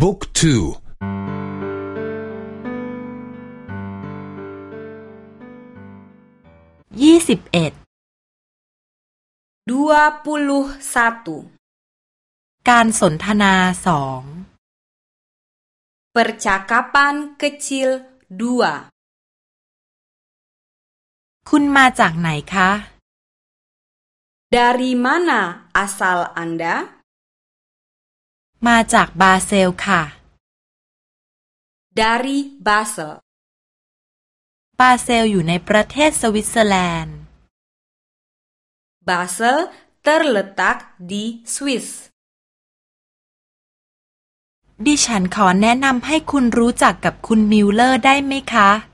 บุ๊กทูยี่สิบเอ็ดดอวปุลุซาตุการสนทนาสอง percakapan kecil d อ a คุณมาจากไหนคะ dari mana asal anda มาจากบาเซลค่ะ d a ร i Basel บาเซลอยู่ในประเทศสวิตเซอร์แลนด์บาเซล t e r l e t ต k di Swiss ดิฉันขอแนะนำให้คุณรู้จักกับคุณมิวเลอร์ได้ไหมคะเ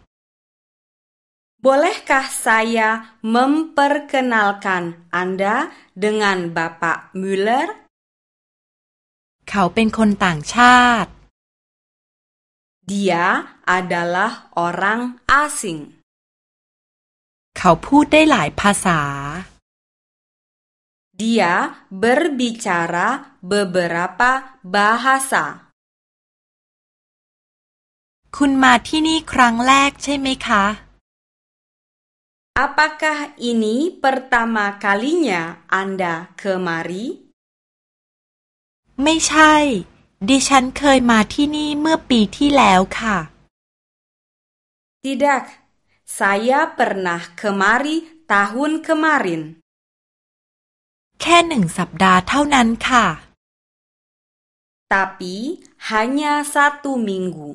อลบ bolehkah ่ a y ป m e m p e r k e n a l อ a n anda dengan Bapak Müller? ร์ขาเป็นคนต่างชาติ Dia adalah orang asing Kau p u ดได้หลายภาษา Dia berbicara beberapa bahasa Kun ma di ่ i ี่ครั้งแรกใช e ไหมค Apakah ini pertama kalinya Anda kemari? ไม่ใช่ ดิฉันเคยมาที่นี่เมื่อปีที่แล้วค่ะ Tidak saya pernah kemari tahun kemarin แค่หนึ่งสัปดาห์เท่านั้นค่ะ tapi hanya satu minggu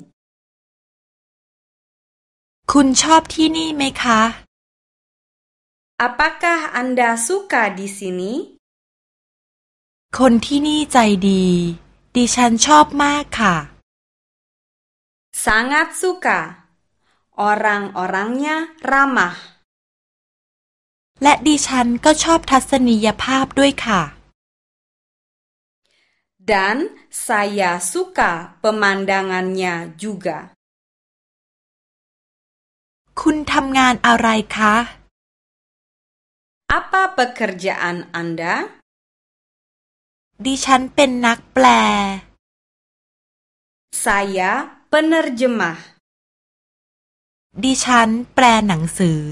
คุณชอบที่นี่ไหมคะ Apakah Anda suka di sini? คนที่นี่ใจดี ดิฉันชอบมากค่ะ sangat suka orang-orangnya ramah และดิฉันก็ชอบทัศนียภาพด้วยค่ะ dan saya suka pemandangannya juga คุณทำงานอะไรคะ apa pekerjaan anda ดิฉันเป็นนักแปล saya penerjemah ดิฉัน แปลหนังสือ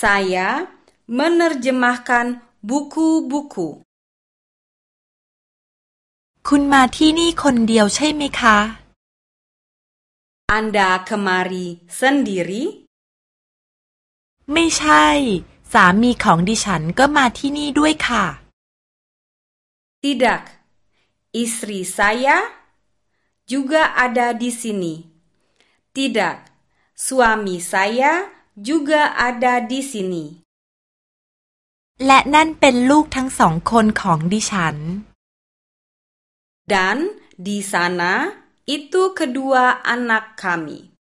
saya menerjemahkan buku-buku คุณมาที่นี่คนเดียวใช่ไหมคะ Anda kemari sendiri? ไม่ใช่ สามีของดิฉันก็มาที่นี่ด้วยค่ะ Tidak, istri saya juga ada di sini. Tidak, suami saya juga ada di sini. และนั่นเป็นลูกทั้งสองคนของดิฉัน dan di sana itu kedua anak kami.